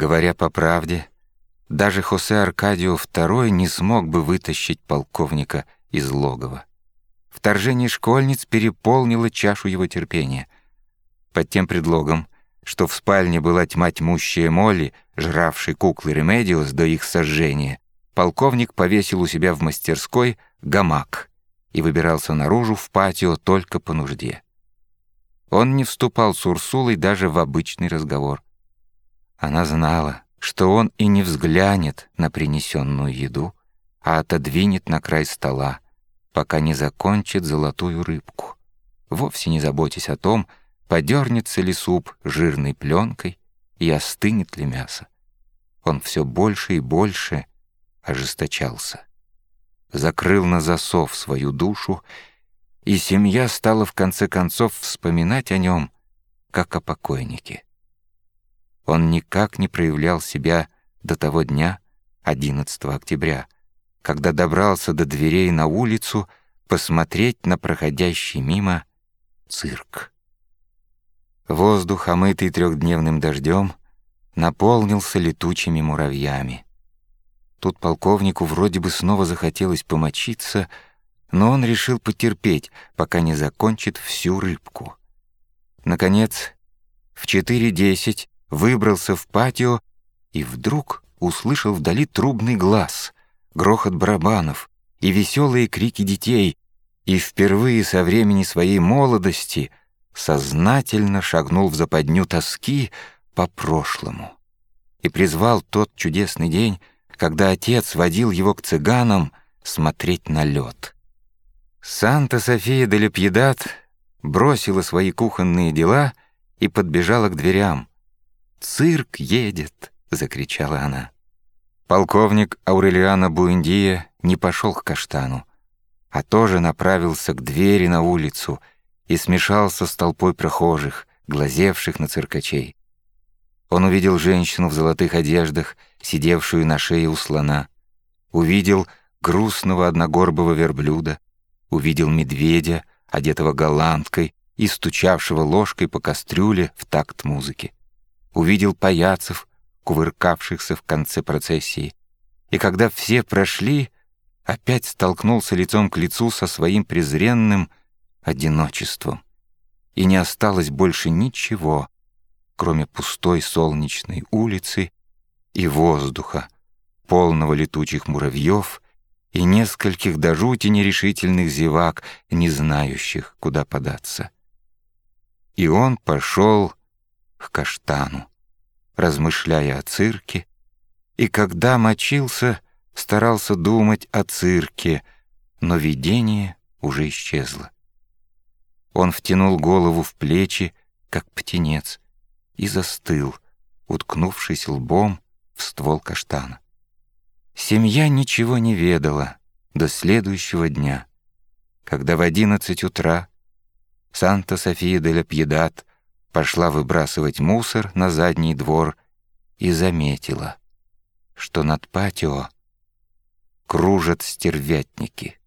Говоря по правде, даже Хосе Аркадио II не смог бы вытащить полковника из логова. Вторжение школьниц переполнило чашу его терпения. Под тем предлогом, что в спальне была тьма тьмущая моли, жравшей куклы Ремедиос до их сожжения, полковник повесил у себя в мастерской гамак и выбирался наружу в патио только по нужде. Он не вступал с Урсулой даже в обычный разговор. Она знала, что он и не взглянет на принесенную еду, а отодвинет на край стола, пока не закончит золотую рыбку, вовсе не заботясь о том, подернется ли суп жирной пленкой и остынет ли мясо. Он все больше и больше ожесточался. Закрыл на засов свою душу, и семья стала в конце концов вспоминать о нем, как о покойнике. Он никак не проявлял себя до того дня, 11 октября, когда добрался до дверей на улицу посмотреть на проходящий мимо цирк. Воздух, омытый трехдневным дождем, наполнился летучими муравьями. Тут полковнику вроде бы снова захотелось помочиться, но он решил потерпеть, пока не закончит всю рыбку. Наконец, в 4.10 выбрался в патио и вдруг услышал вдали трубный глаз, грохот барабанов и веселые крики детей, и впервые со времени своей молодости сознательно шагнул в западню тоски по прошлому и призвал тот чудесный день, когда отец водил его к цыганам смотреть на лед. Санта-София де Лепьедат бросила свои кухонные дела и подбежала к дверям. «Цирк едет!» — закричала она. Полковник Аурелиано Буэндия не пошел к каштану, а тоже направился к двери на улицу и смешался с толпой прохожих, глазевших на циркачей. Он увидел женщину в золотых одеждах, сидевшую на шее у слона, увидел грустного одногорбого верблюда, увидел медведя, одетого голландкой и стучавшего ложкой по кастрюле в такт музыки увидел паяцев, кувыркавшихся в конце процессии, и когда все прошли, опять столкнулся лицом к лицу со своим презренным одиночеством. И не осталось больше ничего, кроме пустой солнечной улицы и воздуха, полного летучих муравьев и нескольких до жути нерешительных зевак, не знающих, куда податься. И он пошел к каштану, размышляя о цирке, и когда мочился, старался думать о цирке, но видение уже исчезло. Он втянул голову в плечи, как птенец, и застыл, уткнувшись лбом в ствол каштана. Семья ничего не ведала до следующего дня, когда в одиннадцать утра Санта-София де ля Пьедат пошла выбрасывать мусор на задний двор и заметила, что над патио кружат стервятники.